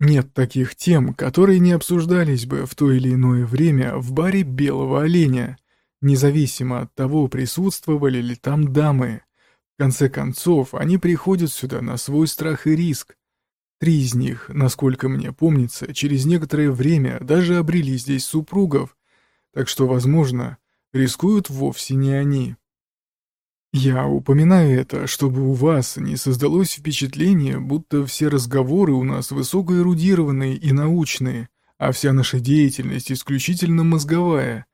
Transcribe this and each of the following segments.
Нет таких тем, которые не обсуждались бы в то или иное время в баре «Белого оленя», независимо от того, присутствовали ли там дамы. В конце концов, они приходят сюда на свой страх и риск. Три из них, насколько мне помнится, через некоторое время даже обрели здесь супругов, так что, возможно, рискуют вовсе не они. Я упоминаю это, чтобы у вас не создалось впечатление, будто все разговоры у нас высокоэрудированные и научные, а вся наша деятельность исключительно мозговая.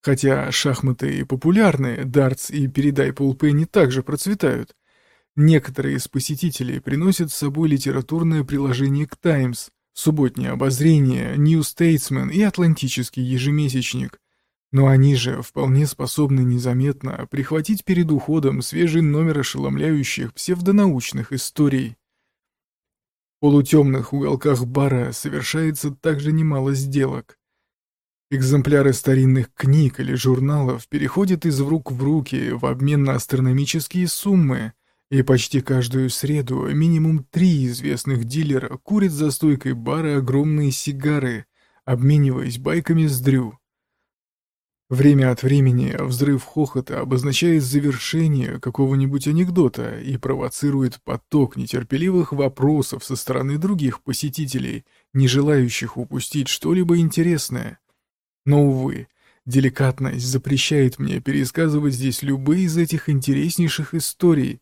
Хотя шахматы и популярные, дартс и передай полпенни также процветают. Некоторые из посетителей приносят с собой литературное приложение к «Таймс», субботнее обозрение, «Нью Statesman и «Атлантический ежемесячник», но они же вполне способны незаметно прихватить перед уходом свежий номер ошеломляющих псевдонаучных историй. В полутемных уголках бара совершается также немало сделок. Экземпляры старинных книг или журналов переходят из рук в руки в обмен на астрономические суммы, и почти каждую среду минимум три известных дилера курят за стойкой бара огромные сигары, обмениваясь байками с Дрю. Время от времени взрыв хохота обозначает завершение какого-нибудь анекдота и провоцирует поток нетерпеливых вопросов со стороны других посетителей, не желающих упустить что-либо интересное. Но, увы, деликатность запрещает мне пересказывать здесь любые из этих интереснейших историй.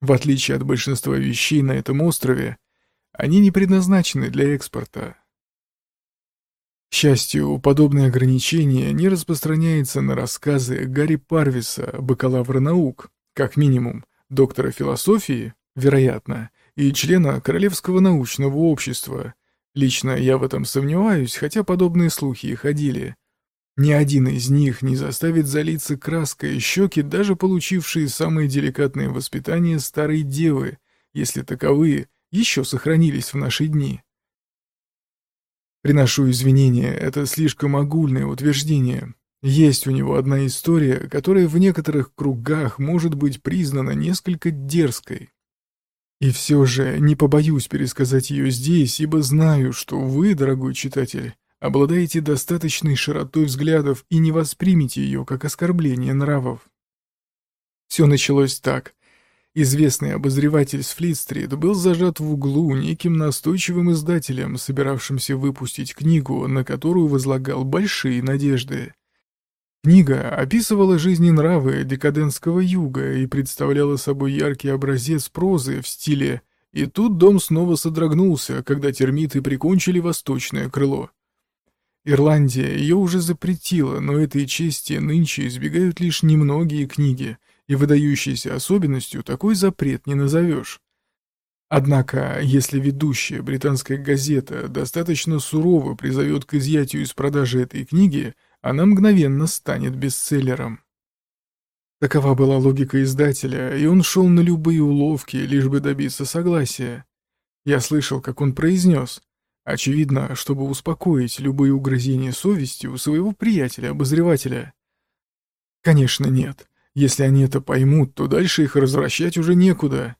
В отличие от большинства вещей на этом острове, они не предназначены для экспорта. Счастью, подобное ограничение не распространяется на рассказы Гарри Парвиса, бакалавра наук, как минимум, доктора философии, вероятно, и члена Королевского научного общества. Лично я в этом сомневаюсь, хотя подобные слухи и ходили. Ни один из них не заставит залиться краской щеки, даже получившие самое деликатное воспитание старой девы, если таковые еще сохранились в наши дни. Приношу извинения, это слишком огульное утверждение. Есть у него одна история, которая в некоторых кругах может быть признана несколько дерзкой. И все же не побоюсь пересказать ее здесь, ибо знаю, что вы, дорогой читатель, обладаете достаточной широтой взглядов и не воспримете ее как оскорбление нравов. Все началось так. Известный обозреватель с Флит-стрит был зажат в углу неким настойчивым издателем, собиравшимся выпустить книгу, на которую возлагал большие надежды. Книга описывала жизнь и нравы декадентского юга и представляла собой яркий образец прозы в стиле «И тут дом снова содрогнулся, когда термиты прикончили восточное крыло». Ирландия ее уже запретила, но этой чести нынче избегают лишь немногие книги — и выдающейся особенностью такой запрет не назовешь. Однако, если ведущая британская газета достаточно сурово призовет к изъятию из продажи этой книги, она мгновенно станет бестселлером. Такова была логика издателя, и он шел на любые уловки, лишь бы добиться согласия. Я слышал, как он произнес, очевидно, чтобы успокоить любые угрызения совести у своего приятеля-обозревателя. Конечно, нет. Если они это поймут, то дальше их развращать уже некуда.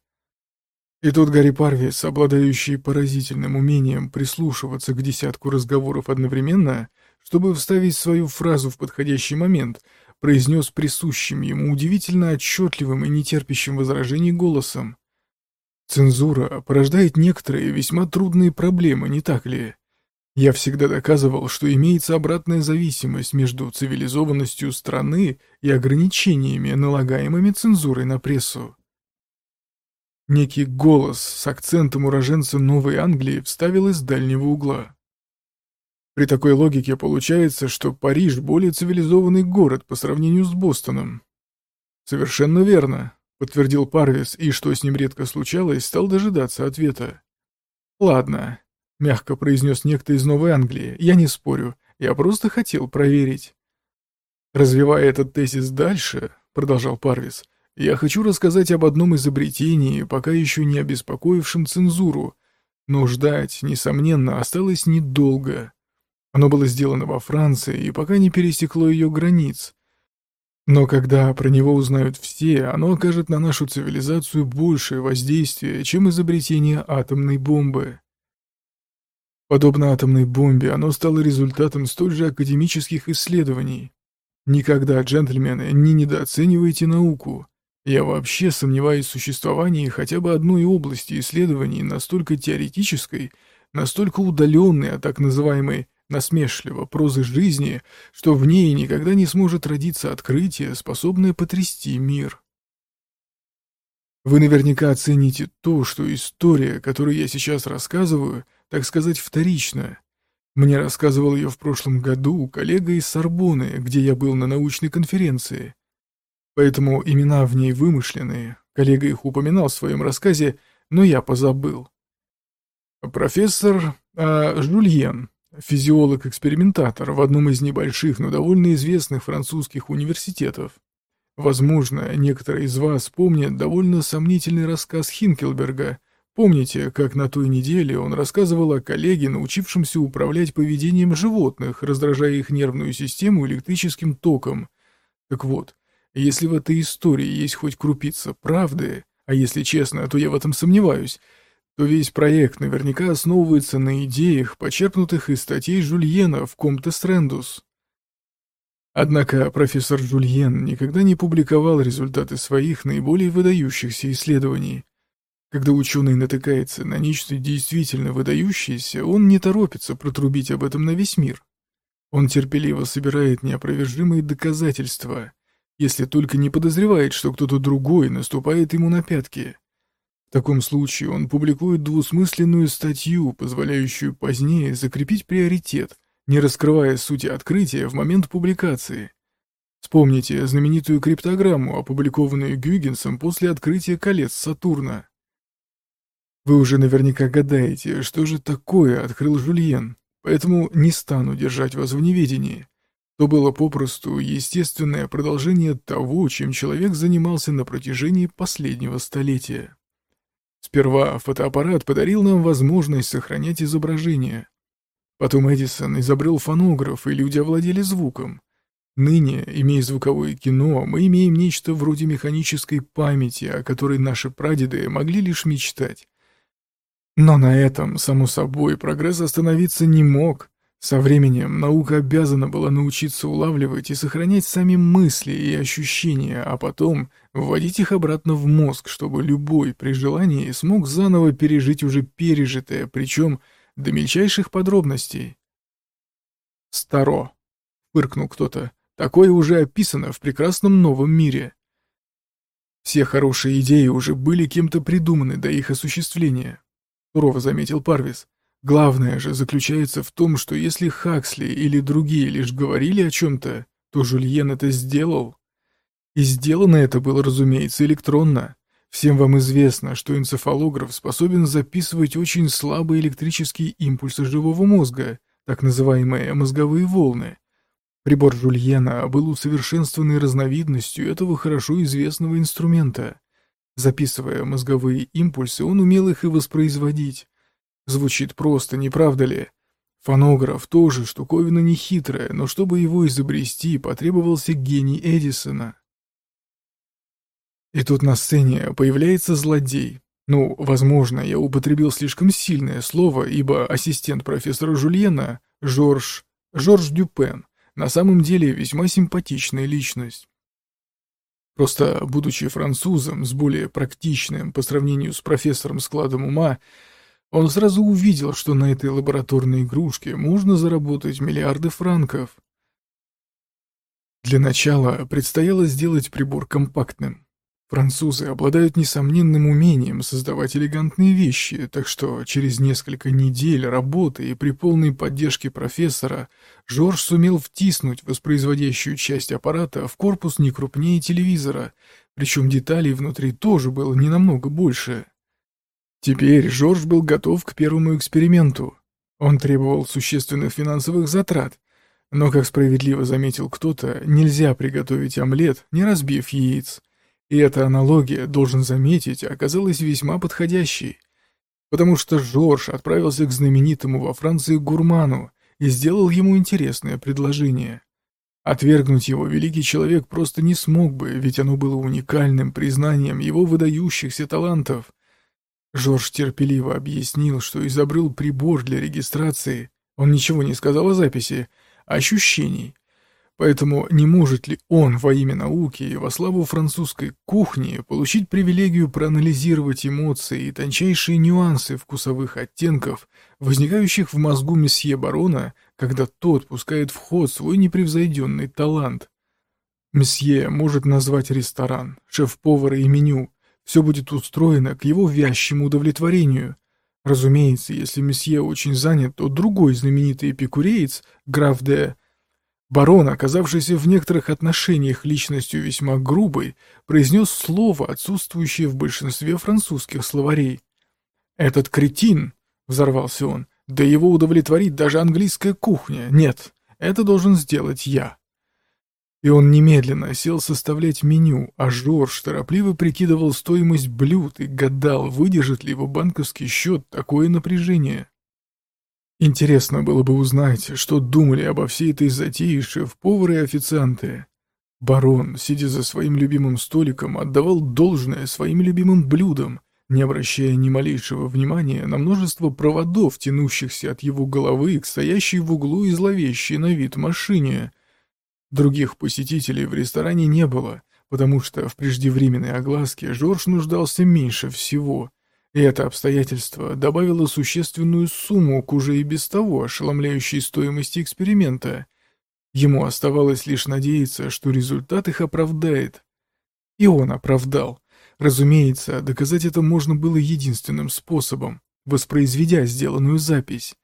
И тут Гарри Парвис, обладающий поразительным умением прислушиваться к десятку разговоров одновременно, чтобы вставить свою фразу в подходящий момент, произнес присущим ему удивительно отчетливым и нетерпящим возражений голосом. «Цензура порождает некоторые весьма трудные проблемы, не так ли?» Я всегда доказывал, что имеется обратная зависимость между цивилизованностью страны и ограничениями, налагаемыми цензурой на прессу. Некий голос с акцентом уроженца Новой Англии вставил из дальнего угла. При такой логике получается, что Париж более цивилизованный город по сравнению с Бостоном. Совершенно верно, подтвердил Парвис, и что с ним редко случалось, стал дожидаться ответа. Ладно, мягко произнес некто из Новой Англии. Я не спорю, я просто хотел проверить. Развивая этот тезис дальше, продолжал Парвис, я хочу рассказать об одном изобретении, пока еще не обеспокоившем цензуру, но ждать, несомненно, осталось недолго. Оно было сделано во Франции и пока не пересекло ее границ. Но когда про него узнают все, оно окажет на нашу цивилизацию большее воздействие, чем изобретение атомной бомбы. Подобно атомной бомбе, оно стало результатом столь же академических исследований. Никогда, джентльмены, не недооценивайте науку. Я вообще сомневаюсь в существовании хотя бы одной области исследований настолько теоретической, настолько удаленной от так называемой насмешливо прозы жизни, что в ней никогда не сможет родиться открытие, способное потрясти мир. Вы наверняка оцените то, что история, которую я сейчас рассказываю, так сказать, вторична. Мне рассказывал ее в прошлом году коллега из Сорбоны, где я был на научной конференции. Поэтому имена в ней вымышленные. Коллега их упоминал в своем рассказе, но я позабыл. Профессор а, Жульен, физиолог-экспериментатор в одном из небольших, но довольно известных французских университетов. Возможно, некоторые из вас помнят довольно сомнительный рассказ Хинкелберга. Помните, как на той неделе он рассказывал о коллеге, научившемся управлять поведением животных, раздражая их нервную систему электрическим током? Так вот, если в этой истории есть хоть крупица правды, а если честно, то я в этом сомневаюсь, то весь проект наверняка основывается на идеях, почерпнутых из статей Жульена в Комте Стрендус. Однако профессор Жульен никогда не публиковал результаты своих наиболее выдающихся исследований. Когда ученый натыкается на нечто действительно выдающееся, он не торопится протрубить об этом на весь мир. Он терпеливо собирает неопровержимые доказательства, если только не подозревает, что кто-то другой наступает ему на пятки. В таком случае он публикует двусмысленную статью, позволяющую позднее закрепить приоритет, не раскрывая сути открытия в момент публикации. Вспомните знаменитую криптограмму, опубликованную Гюйгенсом после открытия колец Сатурна. Вы уже наверняка гадаете, что же такое открыл Жульен, поэтому не стану держать вас в неведении. То было попросту естественное продолжение того, чем человек занимался на протяжении последнего столетия. Сперва фотоаппарат подарил нам возможность сохранять изображение, Потом Эдисон изобрел фонограф, и люди овладели звуком. Ныне, имея звуковое кино, мы имеем нечто вроде механической памяти, о которой наши прадеды могли лишь мечтать. Но на этом, само собой, прогресс остановиться не мог. Со временем наука обязана была научиться улавливать и сохранять сами мысли и ощущения, а потом вводить их обратно в мозг, чтобы любой при желании смог заново пережить уже пережитое, причем до мельчайших подробностей. «Старо», — фыркнул кто-то, — «такое уже описано в прекрасном новом мире». Все хорошие идеи уже были кем-то придуманы до их осуществления, сурово заметил Парвис. Главное же заключается в том, что если Хаксли или другие лишь говорили о чем-то, то Жульен это сделал. И сделано это было, разумеется, электронно. Всем вам известно, что энцефалограф способен записывать очень слабые электрические импульсы живого мозга, так называемые мозговые волны. Прибор Жульена был усовершенствованной разновидностью этого хорошо известного инструмента. Записывая мозговые импульсы, он умел их и воспроизводить. Звучит просто, не правда ли? Фонограф тоже штуковина нехитрая, но чтобы его изобрести, потребовался гений Эдисона. И тут на сцене появляется злодей. Ну, возможно, я употребил слишком сильное слово, ибо ассистент профессора Жульена, Жорж, Жорж Дюпен, на самом деле весьма симпатичная личность. Просто, будучи французом с более практичным по сравнению с профессором складом ума, он сразу увидел, что на этой лабораторной игрушке можно заработать миллиарды франков. Для начала предстояло сделать прибор компактным. Французы обладают несомненным умением создавать элегантные вещи, так что через несколько недель работы и при полной поддержке профессора Жорж сумел втиснуть воспроизводящую часть аппарата в корпус не крупнее телевизора, причем деталей внутри тоже было не намного больше. Теперь Жорж был готов к первому эксперименту. Он требовал существенных финансовых затрат, но, как справедливо заметил кто-то, нельзя приготовить омлет, не разбив яиц. И эта аналогия, должен заметить, оказалась весьма подходящей, потому что Жорж отправился к знаменитому во Франции гурману и сделал ему интересное предложение. Отвергнуть его великий человек просто не смог бы, ведь оно было уникальным признанием его выдающихся талантов. Жорж терпеливо объяснил, что изобрел прибор для регистрации. Он ничего не сказал о записи, а ощущений. Поэтому не может ли он во имя науки и во славу французской кухни получить привилегию проанализировать эмоции и тончайшие нюансы вкусовых оттенков, возникающих в мозгу месье барона, когда тот пускает в ход свой непревзойденный талант? Месье может назвать ресторан, шеф-повара и меню. Все будет устроено к его вязчему удовлетворению. Разумеется, если месье очень занят, то другой знаменитый эпикуреец, граф де Барон, оказавшийся в некоторых отношениях личностью весьма грубой, произнес слово, отсутствующее в большинстве французских словарей. «Этот кретин!» — взорвался он. «Да его удовлетворит даже английская кухня. Нет, это должен сделать я». И он немедленно сел составлять меню, а Жорж торопливо прикидывал стоимость блюд и гадал, выдержит ли его банковский счет такое напряжение. Интересно было бы узнать, что думали обо всей этой затее шеф-повары и официанты. Барон, сидя за своим любимым столиком, отдавал должное своим любимым блюдам, не обращая ни малейшего внимания на множество проводов, тянущихся от его головы к стоящей в углу и зловещей на вид машине. Других посетителей в ресторане не было, потому что в преждевременной огласке Жорж нуждался меньше всего — и это обстоятельство добавило существенную сумму к уже и без того ошеломляющей стоимости эксперимента. Ему оставалось лишь надеяться, что результат их оправдает. И он оправдал. Разумеется, доказать это можно было единственным способом, воспроизведя сделанную запись.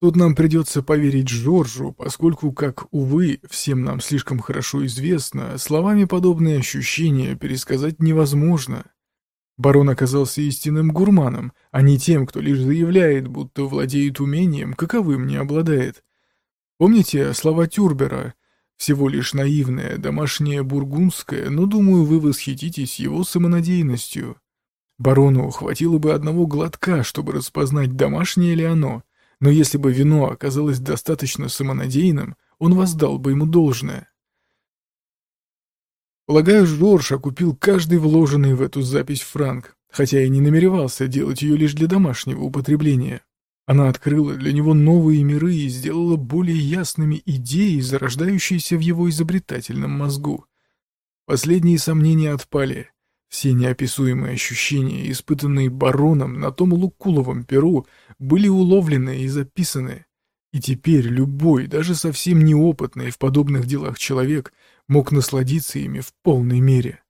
Тут нам придется поверить Джорджу, поскольку, как, увы, всем нам слишком хорошо известно, словами подобные ощущения пересказать невозможно. Барон оказался истинным гурманом, а не тем, кто лишь заявляет, будто владеет умением, каковым не обладает. Помните слова Тюрбера? Всего лишь наивное, домашнее бургундское, но, думаю, вы восхититесь его самонадеянностью. Барону хватило бы одного глотка, чтобы распознать, домашнее ли оно, но если бы вино оказалось достаточно самонадеянным, он воздал бы ему должное. Полагаю, Жорж окупил каждый вложенный в эту запись франк, хотя и не намеревался делать ее лишь для домашнего употребления. Она открыла для него новые миры и сделала более ясными идеи, зарождающиеся в его изобретательном мозгу. Последние сомнения отпали. Все неописуемые ощущения, испытанные бароном на том лукуловом перу, были уловлены и записаны. И теперь любой, даже совсем неопытный в подобных делах человек, мог насладиться ими в полной мере.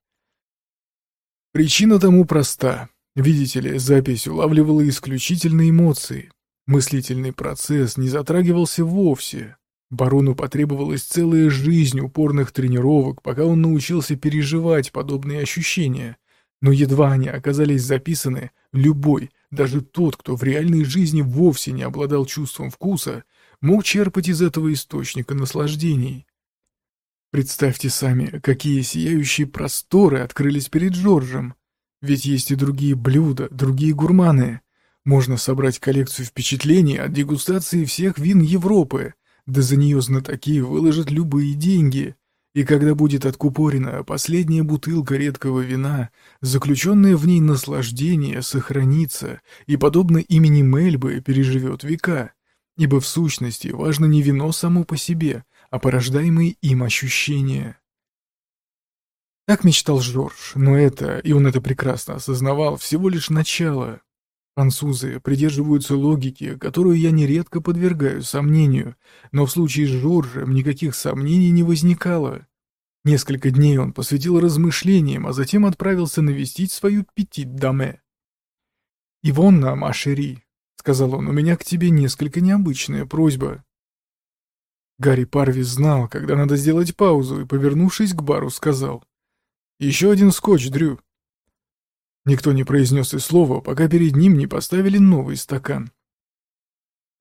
Причина тому проста. Видите ли, запись улавливала исключительно эмоции. Мыслительный процесс не затрагивался вовсе. Барону потребовалась целая жизнь упорных тренировок, пока он научился переживать подобные ощущения. Но едва они оказались записаны, любой, даже тот, кто в реальной жизни вовсе не обладал чувством вкуса, мог черпать из этого источника наслаждений. Представьте сами, какие сияющие просторы открылись перед Джорджем. Ведь есть и другие блюда, другие гурманы. Можно собрать коллекцию впечатлений от дегустации всех вин Европы, да за нее знатоки выложат любые деньги. И когда будет откупорена последняя бутылка редкого вина, заключенное в ней наслаждение сохранится и, подобно имени Мельбы, переживет века. Ибо в сущности важно не вино само по себе, а порождаемые им ощущения. Так мечтал Жорж, но это, и он это прекрасно осознавал, всего лишь начало. Французы придерживаются логики, которую я нередко подвергаю сомнению, но в случае с Жоржем никаких сомнений не возникало. Несколько дней он посвятил размышлениям, а затем отправился навестить свою петит-даме. «Ивонна, Машери», — сказал он, — «у меня к тебе несколько необычная просьба». Гарри Парвис знал, когда надо сделать паузу, и, повернувшись к бару, сказал. «Еще один скотч, Дрю». Никто не произнес и слова, пока перед ним не поставили новый стакан.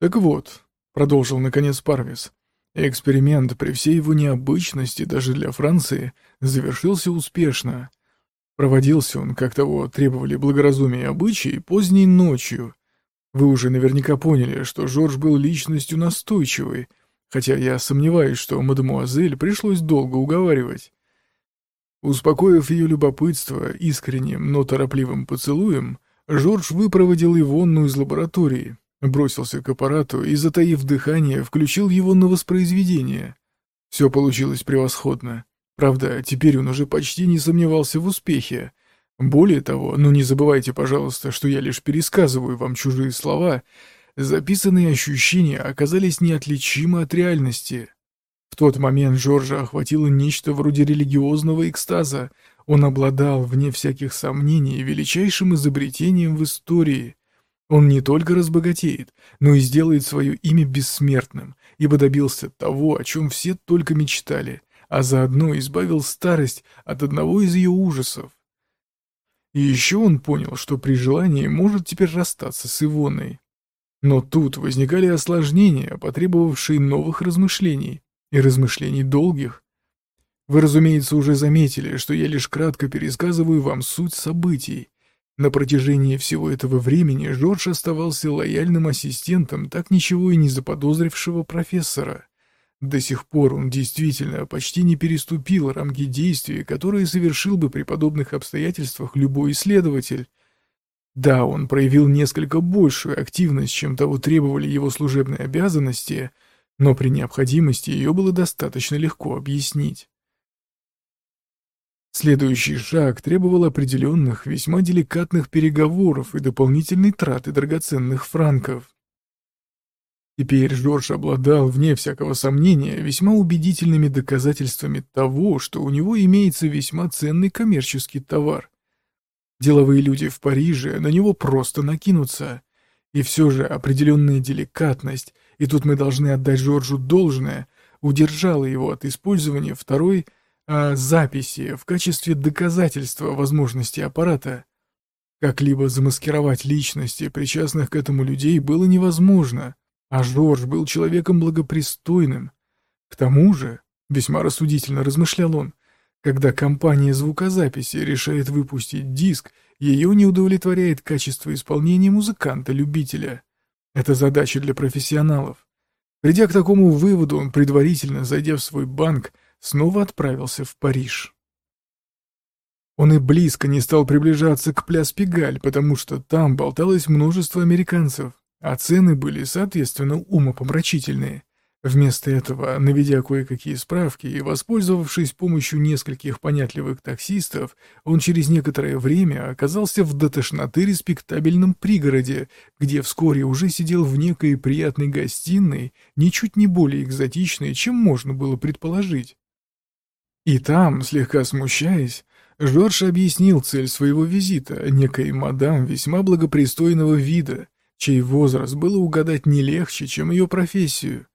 «Так вот», — продолжил наконец Парвис, — «эксперимент при всей его необычности даже для Франции завершился успешно. Проводился он, как того требовали благоразумие и обычаи, поздней ночью. Вы уже наверняка поняли, что Жорж был личностью настойчивой — хотя я сомневаюсь, что мадемуазель пришлось долго уговаривать. Успокоив ее любопытство искренним, но торопливым поцелуем, Жорж выпроводил Ивонну из лаборатории, бросился к аппарату и, затаив дыхание, включил его на воспроизведение. Все получилось превосходно. Правда, теперь он уже почти не сомневался в успехе. Более того, ну не забывайте, пожалуйста, что я лишь пересказываю вам чужие слова, записанные ощущения оказались неотличимы от реальности. В тот момент Жоржа охватило нечто вроде религиозного экстаза. Он обладал, вне всяких сомнений, величайшим изобретением в истории. Он не только разбогатеет, но и сделает свое имя бессмертным, ибо добился того, о чем все только мечтали, а заодно избавил старость от одного из ее ужасов. И еще он понял, что при желании может теперь расстаться с Ивоной. Но тут возникали осложнения, потребовавшие новых размышлений, и размышлений долгих. Вы, разумеется, уже заметили, что я лишь кратко пересказываю вам суть событий. На протяжении всего этого времени Жорж оставался лояльным ассистентом так ничего и не заподозрившего профессора. До сих пор он действительно почти не переступил рамки действий, которые совершил бы при подобных обстоятельствах любой исследователь. Да, он проявил несколько большую активность, чем того требовали его служебные обязанности, но при необходимости ее было достаточно легко объяснить. Следующий шаг требовал определенных, весьма деликатных переговоров и дополнительной траты драгоценных франков. Теперь Жорж обладал, вне всякого сомнения, весьма убедительными доказательствами того, что у него имеется весьма ценный коммерческий товар. Деловые люди в Париже на него просто накинутся. И все же определенная деликатность, и тут мы должны отдать Жоржу должное, удержала его от использования второй а, записи в качестве доказательства возможности аппарата. Как-либо замаскировать личности, причастных к этому людей, было невозможно. А Жорж был человеком благопристойным. К тому же, весьма рассудительно размышлял он, когда компания звукозаписи решает выпустить диск, ее не удовлетворяет качество исполнения музыканта-любителя. Это задача для профессионалов. Придя к такому выводу, он предварительно, зайдя в свой банк, снова отправился в Париж. Он и близко не стал приближаться к пляс Пегаль, потому что там болталось множество американцев а цены были, соответственно, умопомрачительные. Вместо этого, наведя кое-какие справки и воспользовавшись помощью нескольких понятливых таксистов, он через некоторое время оказался в до тошноты респектабельном пригороде, где вскоре уже сидел в некой приятной гостиной, ничуть не более экзотичной, чем можно было предположить. И там, слегка смущаясь, Жорж объяснил цель своего визита некой мадам весьма благопристойного вида, чей возраст было угадать не легче, чем ее профессию.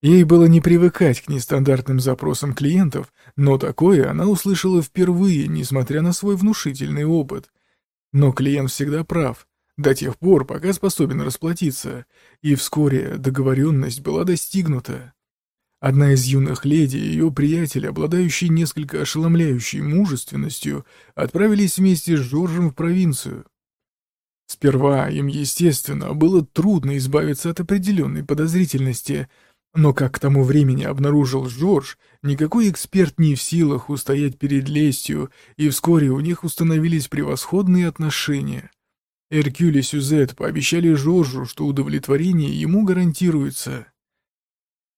Ей было не привыкать к нестандартным запросам клиентов, но такое она услышала впервые, несмотря на свой внушительный опыт. Но клиент всегда прав, до тех пор, пока способен расплатиться, и вскоре договоренность была достигнута. Одна из юных леди и ее приятель, обладающие несколько ошеломляющей мужественностью, отправились вместе с Жоржем в провинцию. Сперва им, естественно, было трудно избавиться от определенной подозрительности, но, как к тому времени обнаружил Жорж, никакой эксперт не в силах устоять перед лестью, и вскоре у них установились превосходные отношения. Эркюль и Сюзет пообещали Жоржу, что удовлетворение ему гарантируется.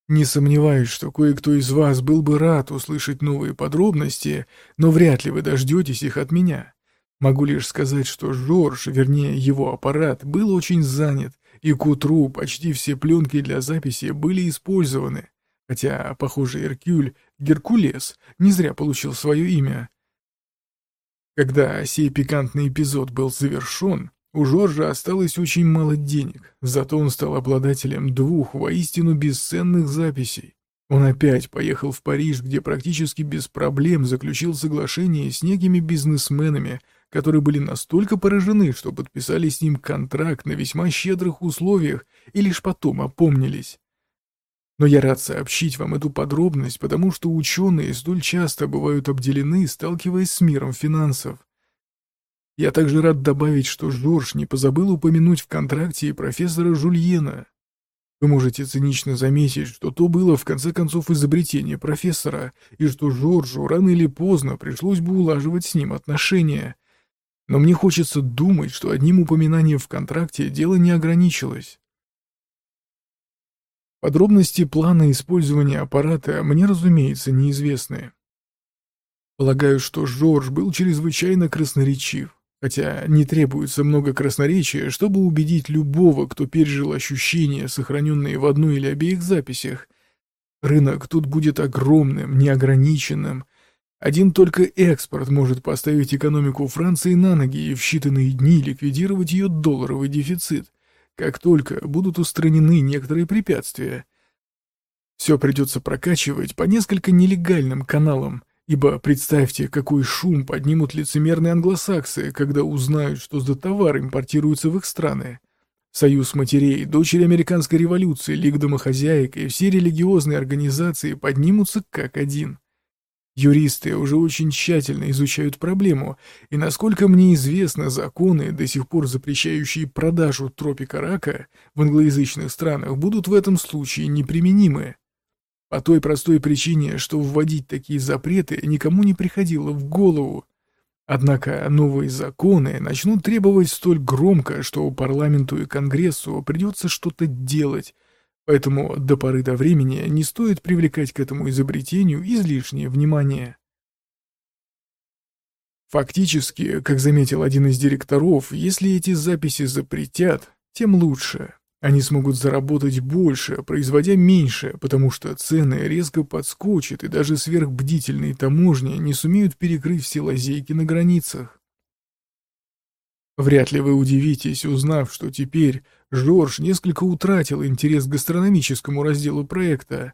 Не сомневаюсь, что кое-кто из вас был бы рад услышать новые подробности, но вряд ли вы дождетесь их от меня. Могу лишь сказать, что Жорж, вернее его аппарат, был очень занят, и к утру почти все пленки для записи были использованы. Хотя, похоже, Эркюль, Геркулес, не зря получил свое имя. Когда сей пикантный эпизод был завершен, у Жоржа осталось очень мало денег, зато он стал обладателем двух воистину бесценных записей. Он опять поехал в Париж, где практически без проблем заключил соглашение с некими бизнесменами, которые были настолько поражены, что подписали с ним контракт на весьма щедрых условиях и лишь потом опомнились. Но я рад сообщить вам эту подробность, потому что ученые столь часто бывают обделены, сталкиваясь с миром финансов. Я также рад добавить, что Жорж не позабыл упомянуть в контракте и профессора Жульена. Вы можете цинично заметить, что то было в конце концов изобретение профессора, и что Жоржу рано или поздно пришлось бы улаживать с ним отношения. Но мне хочется думать, что одним упоминанием в контракте дело не ограничилось. Подробности плана использования аппарата мне, разумеется, неизвестны. Полагаю, что Жорж был чрезвычайно красноречив, хотя не требуется много красноречия, чтобы убедить любого, кто пережил ощущения, сохраненные в одной или обеих записях. Рынок тут будет огромным, неограниченным, один только экспорт может поставить экономику Франции на ноги и в считанные дни ликвидировать ее долларовый дефицит, как только будут устранены некоторые препятствия. Все придется прокачивать по несколько нелегальным каналам, ибо представьте, какой шум поднимут лицемерные англосаксы, когда узнают, что за товар импортируется в их страны. Союз матерей, дочери американской революции, Лиг домохозяек и все религиозные организации поднимутся как один. Юристы уже очень тщательно изучают проблему, и, насколько мне известно, законы, до сих пор запрещающие продажу тропика рака в англоязычных странах, будут в этом случае неприменимы. По той простой причине, что вводить такие запреты никому не приходило в голову. Однако новые законы начнут требовать столь громко, что парламенту и Конгрессу придется что-то делать, Поэтому до поры до времени не стоит привлекать к этому изобретению излишнее внимание. Фактически, как заметил один из директоров, если эти записи запретят, тем лучше. Они смогут заработать больше, производя меньше, потому что цены резко подскочат, и даже сверхбдительные таможни не сумеют перекрыть все лазейки на границах. Вряд ли вы удивитесь, узнав, что теперь Жорж несколько утратил интерес к гастрономическому разделу проекта.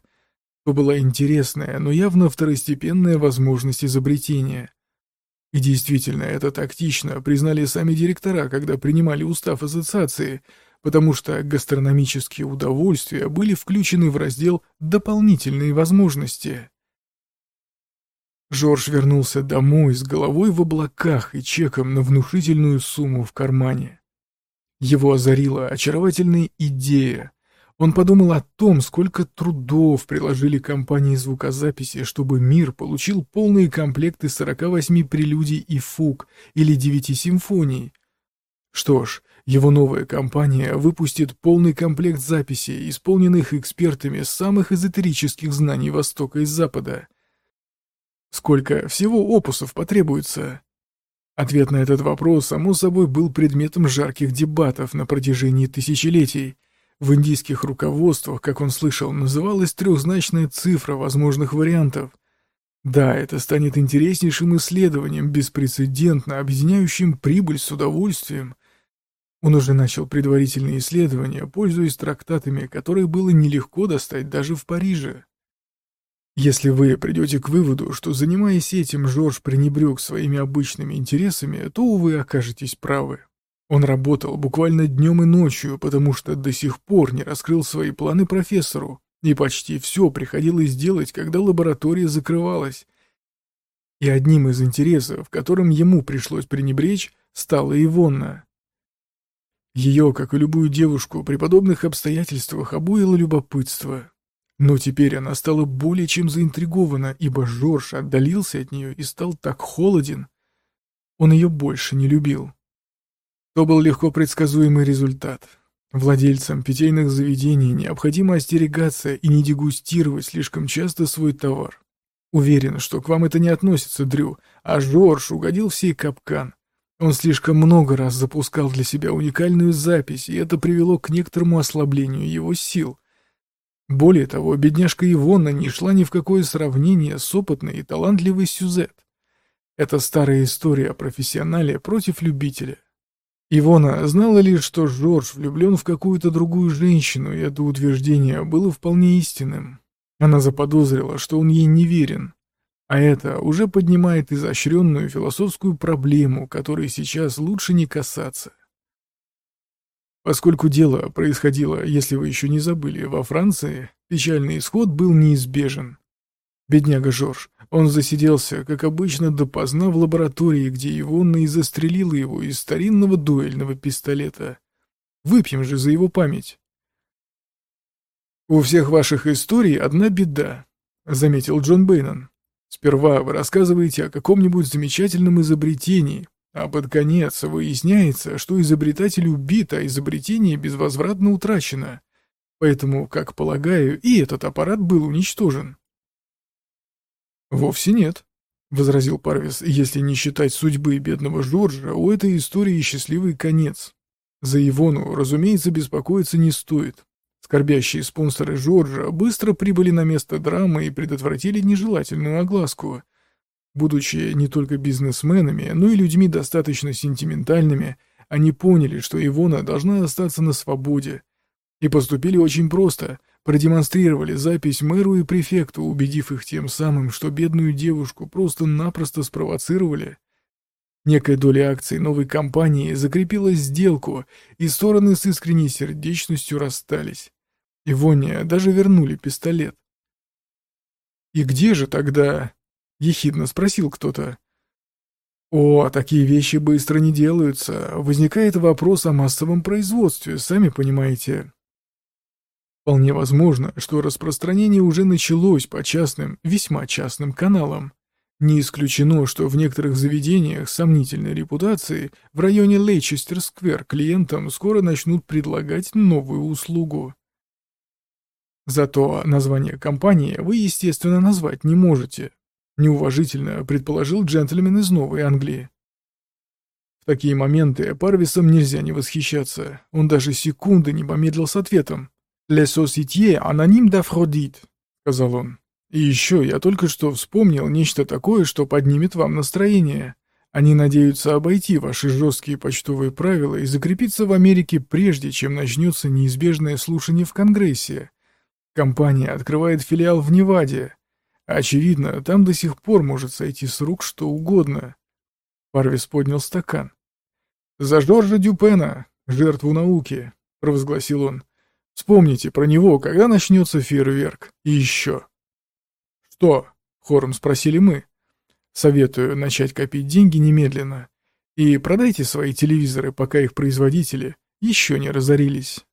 То была интересная, но явно второстепенная возможность изобретения. И действительно, это тактично признали сами директора, когда принимали устав ассоциации, потому что гастрономические удовольствия были включены в раздел «Дополнительные возможности». Жорж вернулся домой с головой в облаках и чеком на внушительную сумму в кармане. Его озарила очаровательная идея. Он подумал о том, сколько трудов приложили компании звукозаписи, чтобы мир получил полные комплекты 48 прелюдий и фуг или 9 симфоний. Что ж, его новая компания выпустит полный комплект записей, исполненных экспертами самых эзотерических знаний Востока и Запада. Сколько всего опусов потребуется? Ответ на этот вопрос, само собой, был предметом жарких дебатов на протяжении тысячелетий. В индийских руководствах, как он слышал, называлась трехзначная цифра возможных вариантов. Да, это станет интереснейшим исследованием, беспрецедентно объединяющим прибыль с удовольствием. Он уже начал предварительные исследования, пользуясь трактатами, которые было нелегко достать даже в Париже. Если вы придете к выводу, что, занимаясь этим, Жорж пренебрег своими обычными интересами, то, увы, окажетесь правы. Он работал буквально днем и ночью, потому что до сих пор не раскрыл свои планы профессору, и почти все приходилось делать, когда лаборатория закрывалась. И одним из интересов, которым ему пришлось пренебречь, стала Ивонна. Ее, как и любую девушку, при подобных обстоятельствах обуяло любопытство, но теперь она стала более чем заинтригована, ибо Жорж отдалился от нее и стал так холоден. Он ее больше не любил. То был легко предсказуемый результат. Владельцам питейных заведений необходимо остерегаться и не дегустировать слишком часто свой товар. Уверен, что к вам это не относится, Дрю, а Жорж угодил в сей капкан. Он слишком много раз запускал для себя уникальную запись, и это привело к некоторому ослаблению его сил. Более того, бедняжка Ивона не шла ни в какое сравнение с опытной и талантливой Сюзет. Это старая история о профессионале против любителя. Ивона знала лишь, что Жорж влюблен в какую-то другую женщину, и это утверждение было вполне истинным. Она заподозрила, что он ей не верен. А это уже поднимает изощренную философскую проблему, которой сейчас лучше не касаться. Поскольку дело происходило, если вы еще не забыли, во Франции, печальный исход был неизбежен. Бедняга Жорж, он засиделся, как обычно, допоздна в лаборатории, где Ивонна и застрелила его из старинного дуэльного пистолета. Выпьем же за его память. «У всех ваших историй одна беда», — заметил Джон Бейнон. «Сперва вы рассказываете о каком-нибудь замечательном изобретении, А под конец выясняется, что изобретатель убит, а изобретение безвозвратно утрачено. Поэтому, как полагаю, и этот аппарат был уничтожен. «Вовсе нет», — возразил Парвис, — «если не считать судьбы бедного Жоржа, у этой истории счастливый конец. За Ивону, разумеется, беспокоиться не стоит. Скорбящие спонсоры Жоржа быстро прибыли на место драмы и предотвратили нежелательную огласку. Будучи не только бизнесменами, но и людьми достаточно сентиментальными, они поняли, что Ивона должна остаться на свободе. И поступили очень просто, продемонстрировали запись мэру и префекту, убедив их тем самым, что бедную девушку просто-напросто спровоцировали. Некая доля акций новой компании закрепила сделку, и стороны с искренней сердечностью расстались. Ивония даже вернули пистолет. «И где же тогда?» — ехидно спросил кто-то. «О, такие вещи быстро не делаются. Возникает вопрос о массовом производстве, сами понимаете». Вполне возможно, что распространение уже началось по частным, весьма частным каналам. Не исключено, что в некоторых заведениях сомнительной репутации в районе Лейчестер-сквер клиентам скоро начнут предлагать новую услугу. Зато название компании вы, естественно, назвать не можете. Неуважительно предположил джентльмен из Новой Англии. В такие моменты Парвисом нельзя не восхищаться. Он даже секунды не помедлил с ответом. «Le société anonyme d'Aphrodite», — сказал он. И еще я только что вспомнил нечто такое, что поднимет вам настроение. Они надеются обойти ваши жесткие почтовые правила и закрепиться в Америке прежде, чем начнется неизбежное слушание в Конгрессе. Компания открывает филиал в Неваде. Очевидно, там до сих пор может сойти с рук что угодно. Парвис поднял стакан. «За Жоржа Дюпена, жертву науки», — провозгласил он. «Вспомните про него, когда начнется фейерверк. И еще». «Что?» — хором спросили мы. «Советую начать копить деньги немедленно. И продайте свои телевизоры, пока их производители еще не разорились».